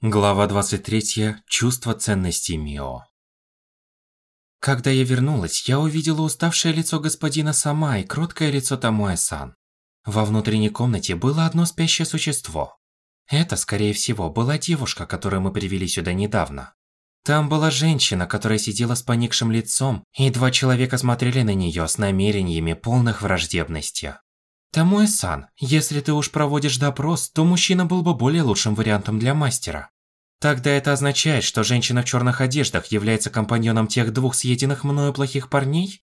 Глава 23. Чувство ценности Мио. Когда я вернулась, я увидела уставшее лицо господина Сама и кроткое лицо Тамуэ-сан. Во внутренней комнате было одно спящее существо. Это, скорее всего, была девушка, которую мы привели сюда недавно. Там была женщина, которая сидела с поникшим лицом, и два человека смотрели на нее с намерениями полных враждебности. Тамуэ-сан, если ты уж проводишь допрос, то мужчина был бы более лучшим вариантом для мастера. Тогда это означает, что женщина в черных одеждах является компаньоном тех двух съеденных мною плохих парней?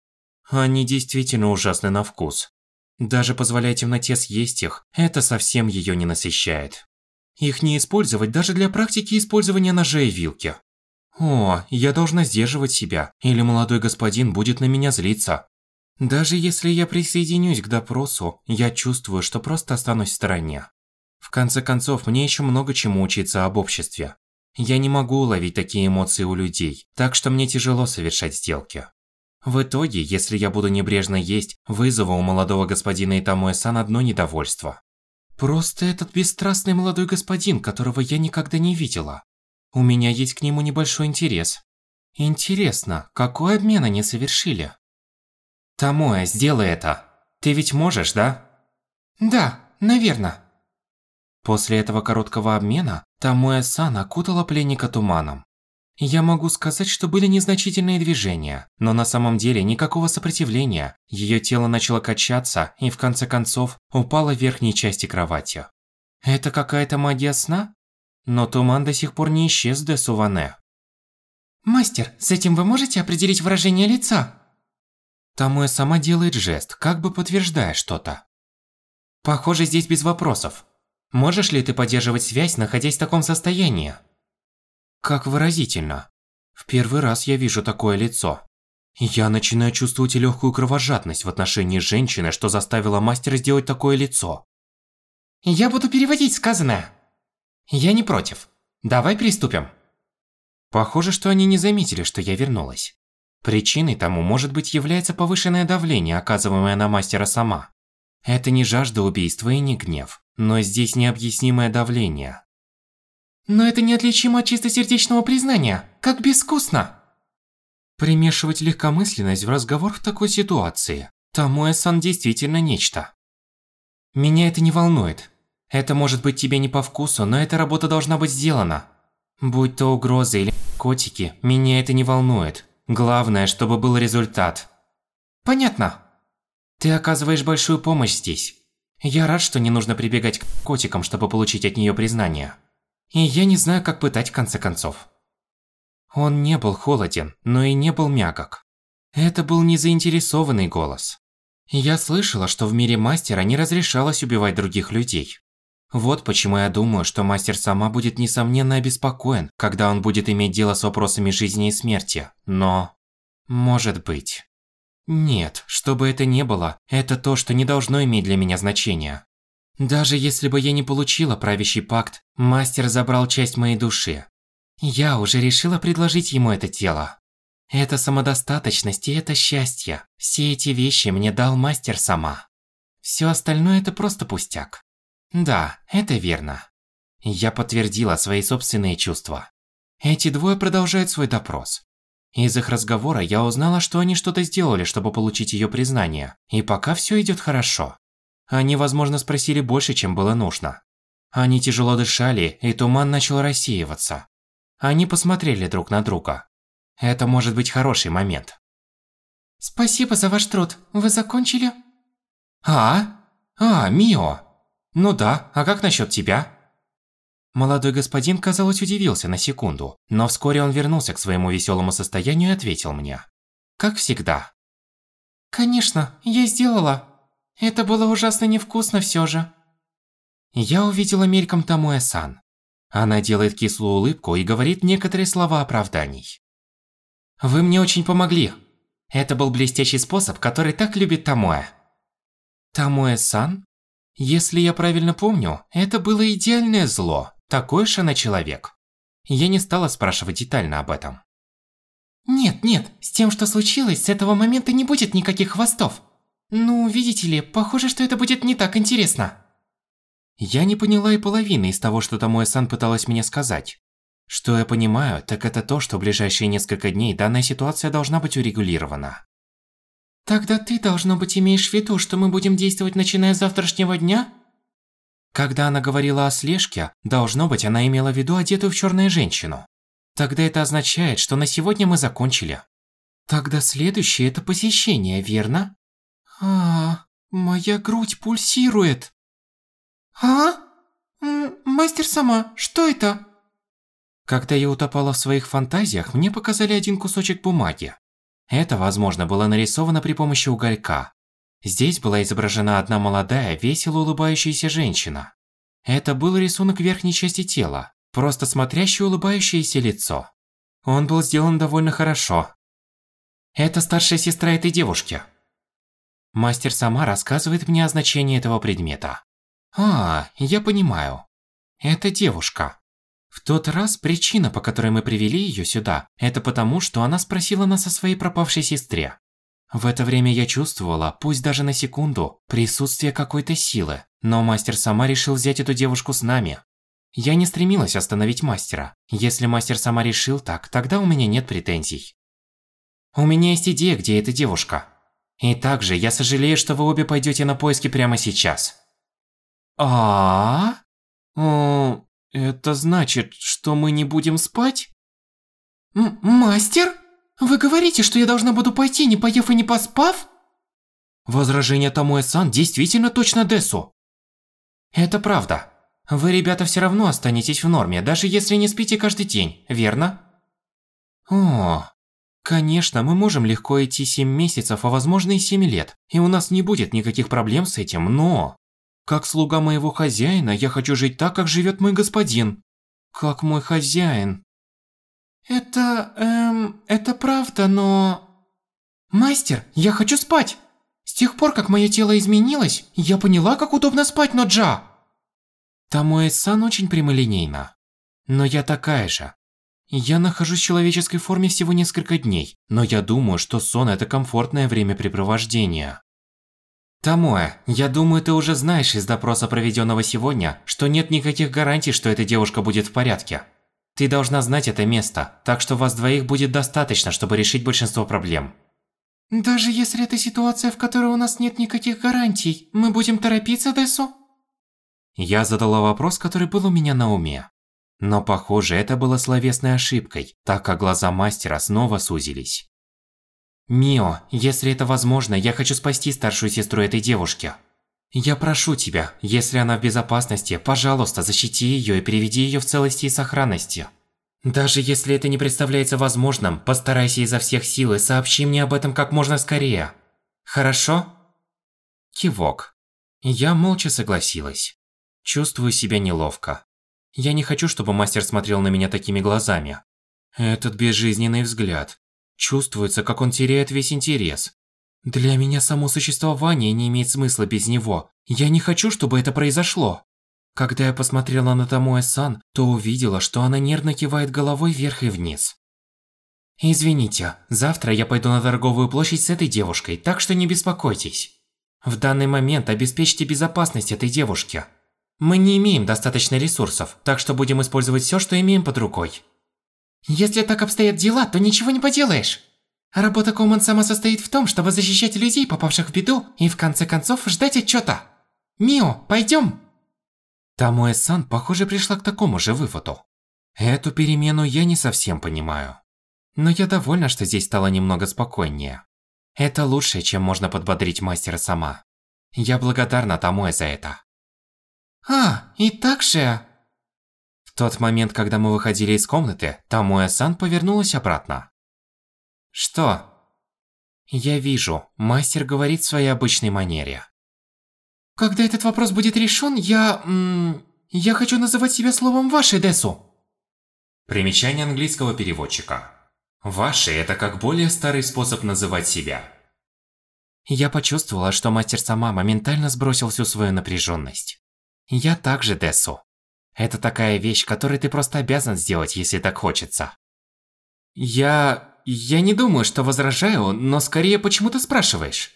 Они действительно ужасны на вкус. Даже позволяя темноте съесть их, это совсем ее не насыщает. Их не использовать даже для практики использования ножа и вилки. О, я должна сдерживать себя, или молодой господин будет на меня злиться. Даже если я присоединюсь к допросу, я чувствую, что просто останусь в стороне. В конце концов, мне еще много чему учиться об обществе. Я не могу уловить такие эмоции у людей, так что мне тяжело совершать сделки. В итоге, если я буду небрежно есть, вызову у молодого господина Итамуэ-сан одно недовольство. Просто этот бесстрастный молодой господин, которого я никогда не видела. У меня есть к нему небольшой интерес. Интересно, какой обмен они совершили? Тамуэ, сделай это. Ты ведь можешь, да? Да, наверное. После этого короткого обмена Тамуэ-сан окутала пленника туманом. Я могу сказать, что были незначительные движения, но на самом деле никакого сопротивления. Её тело начало качаться и в конце концов упало в верхней части кровати. Это какая-то магия сна? Но туман до сих пор не исчез де Суване. Мастер, с этим вы можете определить выражение лица? Тамуэ сама делает жест, как бы подтверждая что-то. Похоже, здесь без вопросов. Можешь ли ты поддерживать связь, находясь в таком состоянии? Как выразительно. В первый раз я вижу такое лицо. Я начинаю чувствовать легкую кровожадность в отношении женщины, что заставила мастера сделать такое лицо. Я буду переводить сказанное. Я не против. Давай приступим. Похоже, что они не заметили, что я вернулась. Причиной тому, может быть, является повышенное давление, оказываемое на мастера сама. Это не жажда убийства и не гнев. Но здесь необъяснимое давление. Но это неотличимо от чистосердечного признания. Как безвкусно! Примешивать легкомысленность в разговор в такой ситуации. Тамуэ-сан действительно нечто. Меня это не волнует. Это может быть тебе не по вкусу, но эта работа должна быть сделана. Будь то угрозы или котики, меня это не волнует. Главное, чтобы был результат. Понятно. Ты оказываешь большую помощь здесь. Я рад, что не нужно прибегать к котикам, чтобы получить от нее признание. И я не знаю, как пытать в конце концов. Он не был холоден, но и не был мягок. Это был незаинтересованный голос. Я слышала, что в мире мастера не разрешалось убивать других людей. Вот почему я думаю, что мастер сама будет несомненно обеспокоен, когда он будет иметь дело с вопросами жизни и смерти. Но... Может быть... Нет, что бы это ни было, это то, что не должно иметь для меня значения. Даже если бы я не получила правящий пакт, мастер забрал часть моей души. Я уже решила предложить ему это тело. Это самодостаточность и это счастье. Все эти вещи мне дал мастер сама. Все остальное это просто пустяк. Да, это верно. Я подтвердила свои собственные чувства. Эти двое продолжают свой допрос. Из их разговора я узнала, что они что-то сделали, чтобы получить ее признание, и пока все идет хорошо. Они, возможно, спросили больше, чем было нужно. Они тяжело дышали, и туман начал рассеиваться. Они посмотрели друг на друга. Это может быть хороший момент. Спасибо за ваш труд. Вы закончили? А? А, Мио. Ну да, а как насчет тебя? Молодой господин, казалось, удивился на секунду, но вскоре он вернулся к своему веселому состоянию и ответил мне. Как всегда. Конечно, я сделала. Это было ужасно невкусно все же. Я увидела мельком Тамуэ-сан. Она делает кислую улыбку и говорит некоторые слова оправданий. Вы мне очень помогли. Это был блестящий способ, который так любит Тамуэ. Тамуэ-сан? Если я правильно помню, это было идеальное зло, такой же она человек. Я не стала спрашивать детально об этом. Нет, нет, с тем, что случилось, с этого момента не будет никаких хвостов. Ну, видите ли, похоже, что это будет не так интересно. Я не поняла и половины из того, что Томоэ-сан пыталась мне сказать. Что я понимаю, так это то, что в ближайшие несколько дней данная ситуация должна быть урегулирована. Тогда ты, должно быть, имеешь в виду, что мы будем действовать начиная с завтрашнего дня? Когда она говорила о слежке, должно быть, она имела в виду одетую в черную женщину. Тогда это означает, что на сегодня мы закончили. Тогда следующее это посещение, верно? А, моя грудь пульсирует. А? Мастер сама, что это? Когда я утопала в своих фантазиях, мне показали один кусочек бумаги. Это, возможно, было нарисовано при помощи уголька. Здесь была изображена одна молодая, весело улыбающаяся женщина. Это был рисунок верхней части тела, просто смотрящее улыбающееся лицо. Он был сделан довольно хорошо. Это старшая сестра этой девушки. Мастер сама рассказывает мне о значении этого предмета. А, я понимаю. Это девушка. В тот раз причина, по которой мы привели ее сюда, это потому, что она спросила нас о своей пропавшей сестре. В это время я чувствовала, пусть даже на секунду, присутствие какой-то силы, но мастер сама решил взять эту девушку с нами. Я не стремилась остановить мастера. Если мастер сама решил так, тогда у меня нет претензий. У меня есть идея, где эта девушка. И также я сожалею, что вы обе пойдете на поиски прямо сейчас. А? Это значит, что мы не будем спать? М мастер? Вы говорите, что я должна буду пойти, не поев и не поспав? Возражение Томуэ-сан действительно точно Десу. Это правда. Вы, ребята, все равно останетесь в норме, даже если не спите каждый день, верно? О, конечно, мы можем легко идти 7 месяцев, а возможно и 7 лет, и у нас не будет никаких проблем с этим, но... Как слуга моего хозяина, я хочу жить так, как живет мой господин. Как мой хозяин. Это, эм, это правда, но... Мастер, я хочу спать! С тех пор, как мое тело изменилось, я поняла, как удобно спать, Ноджа. Тамуэ-сан очень прямолинейна. Но я такая же. Я нахожусь в человеческой форме всего несколько дней, но я думаю, что сон – это комфортное времяпрепровождение. Тамуэ, я думаю, ты уже знаешь из допроса, проведенного сегодня, что нет никаких гарантий, что эта девушка будет в порядке. Ты должна знать это место, так что вас двоих будет достаточно, чтобы решить большинство проблем. Даже если это ситуация, в которой у нас нет никаких гарантий, мы будем торопиться, Десу? Я задала вопрос, который был у меня на уме. Но, похоже, это было словесной ошибкой, так как глаза мастера снова сузились. «Мио, если это возможно, я хочу спасти старшую сестру этой девушки. Я прошу тебя, если она в безопасности, пожалуйста, защити ее и приведи ее в целости и сохранности. Даже если это не представляется возможным, постарайся изо всех сил и сообщи мне об этом как можно скорее. Хорошо?» Кивок. Я молча согласилась. Чувствую себя неловко. Я не хочу, чтобы мастер смотрел на меня такими глазами. Этот безжизненный взгляд. Чувствуется, как он теряет весь интерес. Для меня само существование не имеет смысла без него. Я не хочу, чтобы это произошло. Когда я посмотрела на Томуэ-сан, то увидела, что она нервно кивает головой вверх и вниз. Извините, завтра я пойду на торговую площадь с этой девушкой, так что не беспокойтесь. В данный момент обеспечьте безопасность этой девушки. Мы не имеем достаточно ресурсов, так что будем использовать все, что имеем под рукой. Если так обстоят дела, то ничего не поделаешь. Работа Коман сама состоит в том, чтобы защищать людей, попавших в беду, и в конце концов ждать отчета. Мио, пойдем. Тамуэ-сан, похоже, пришла к такому же выводу. Эту перемену я не совсем понимаю. Но я довольна, что здесь стало немного спокойнее. Это лучшее, чем можно подбодрить мастера сама. Я благодарна Тамуэ за это. А, и так же... В тот момент, когда мы выходили из комнаты, Тамуэ-сан повернулась обратно. Что? Я вижу, мастер говорит в своей обычной манере. Когда этот вопрос будет решен, я... я хочу называть себя словом «ваши», Десу. Примечание английского переводчика. «Ваши» – это как более старый способ называть себя. Я почувствовала, что мастер сама моментально сбросил всю свою напряженность. Я также Десу. Это такая вещь, которую ты просто обязан сделать, если так хочется. Я... я не думаю, что возражаю, но скорее почему ты спрашиваешь?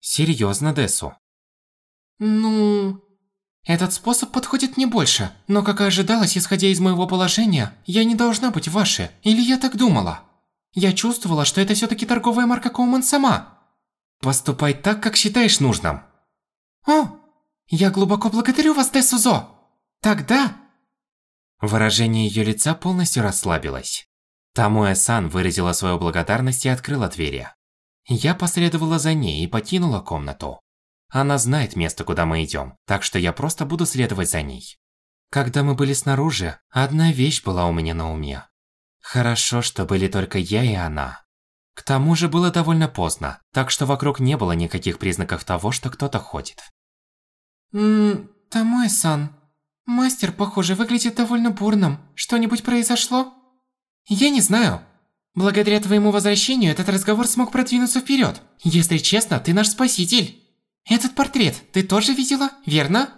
Серьезно, Десу? Ну... Этот способ подходит мне больше, но, как и ожидалось, исходя из моего положения, я не должна быть вашей, или я так думала. Я чувствовала, что это всё-таки торговая марка Коуман сама. Поступай так, как считаешь нужным. О, я глубоко благодарю вас, Десузо. Тогда... Выражение её лица полностью расслабилось. Тамуэ-сан выразила свою благодарность и открыла двери. Я последовала за ней и покинула комнату. Она знает место, куда мы идем, так что я просто буду следовать за ней. Когда мы были снаружи, одна вещь была у меня на уме. Хорошо, что были только я и она. К тому же было довольно поздно, так что вокруг не было никаких признаков того, что кто-то ходит. Ммм, Тамой-сан, мастер, похоже, выглядит довольно бурным. Что-нибудь произошло? Я не знаю. Благодаря твоему возвращению этот разговор смог продвинуться вперед. Если честно, ты наш спаситель. Этот портрет ты тоже видела, верно?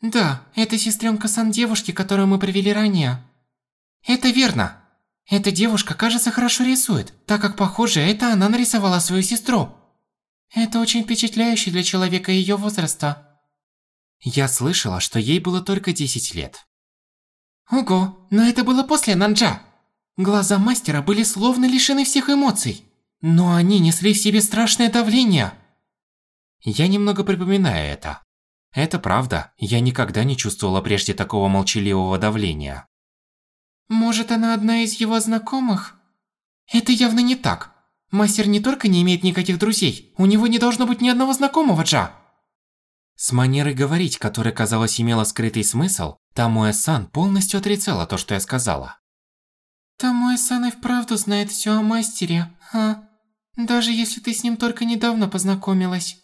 Да, это сестренка сан девушки, которую мы привели ранее. Это верно. Эта девушка, кажется, хорошо рисует, так как, похоже, это она нарисовала свою сестру. Это очень впечатляюще для человека ее возраста. Я слышала, что ей было только 10 лет. Ого, но это было после Нанджа. Глаза мастера были словно лишены всех эмоций. Но они несли в себе страшное давление. Я немного припоминаю это. Это правда, я никогда не чувствовала прежде такого молчаливого давления. Может, она одна из его знакомых? Это явно не так. Мастер не только не имеет никаких друзей, у него не должно быть ни одного знакомого, Джа. С манерой говорить, которая, казалось, имела скрытый смысл, Тамуэ-сан полностью отрицала то, что я сказала. Тамуэ-сан и вправду знает всё о мастере, а? Даже если ты с ним только недавно познакомилась.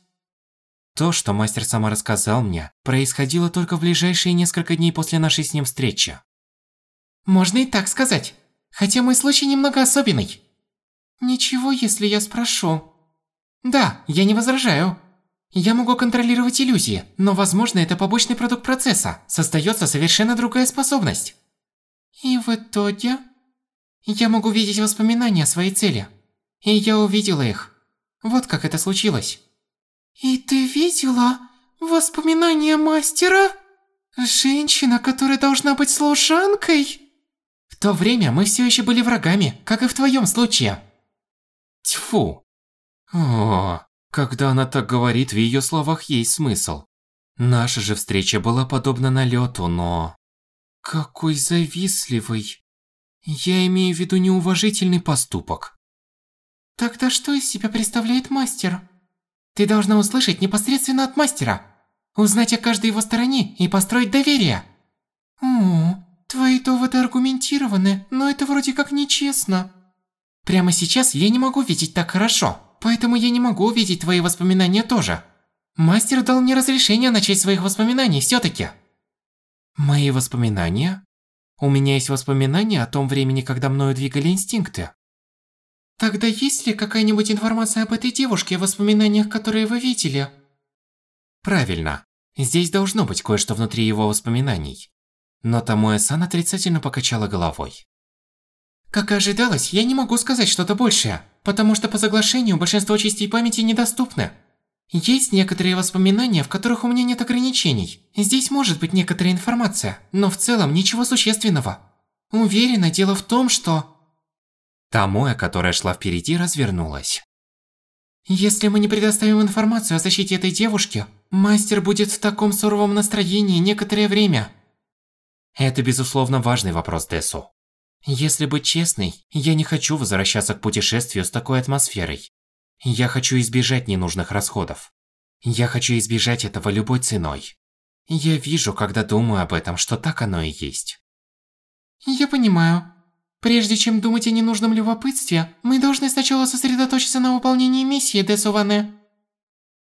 То, что мастер сама рассказал мне, происходило только в ближайшие несколько дней после нашей с ним встречи. Можно и так сказать. Хотя мой случай немного особенный. Ничего, если я спрошу. Да, я не возражаю. Я могу контролировать иллюзии, но, возможно, это побочный продукт процесса. Создается совершенно другая способность. И в итоге... Я могу видеть воспоминания о своей цели. И я увидела их. Вот как это случилось. «И ты видела воспоминания мастера? Женщина, которая должна быть служанкой?» В то время мы все еще были врагами, как и в твоем случае. Тьфу. О, когда она так говорит, в ее словах есть смысл. Наша же встреча была подобна налету, но... Какой завистливый. Я имею в виду неуважительный поступок. Тогда что из себя представляет мастер? Ты должна услышать непосредственно от мастера. Узнать о каждой его стороне и построить доверие. О, твои доводы аргументированы, но это вроде как нечестно. Прямо сейчас я не могу видеть так хорошо, поэтому я не могу увидеть твои воспоминания тоже. Мастер дал мне разрешение начать своих воспоминаний всё-таки. Мои воспоминания? У меня есть воспоминания о том времени, когда мною двигали инстинкты. Тогда есть ли какая-нибудь информация об этой девушке в воспоминаниях, которые вы видели? Правильно. Здесь должно быть кое-что внутри его воспоминаний. Но Тамуэ-сан отрицательно покачала головой. Как и ожидалось, я не могу сказать что-то большее, потому что по соглашению большинство частей памяти недоступны. Есть некоторые воспоминания, в которых у меня нет ограничений. Здесь может быть некоторая информация, но в целом ничего существенного. Уверена, дело в том, что... Тамоя, которая шла впереди, развернулась. Если мы не предоставим информацию о защите этой девушки, мастер будет в таком суровом настроении некоторое время. Это, безусловно, важный вопрос, Десу. Если быть честной, я не хочу возвращаться к путешествию с такой атмосферой. Я хочу избежать ненужных расходов. Я хочу избежать этого любой ценой. Я вижу, когда думаю об этом, что так оно и есть. Я понимаю. Прежде чем думать о ненужном любопытстве, мы должны сначала сосредоточиться на выполнении миссии, Десуване.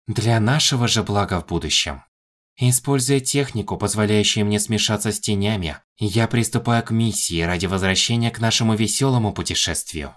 Для нашего же блага в будущем. Используя технику, позволяющую мне смешаться с тенями, я приступаю к миссии ради возвращения к нашему веселому путешествию.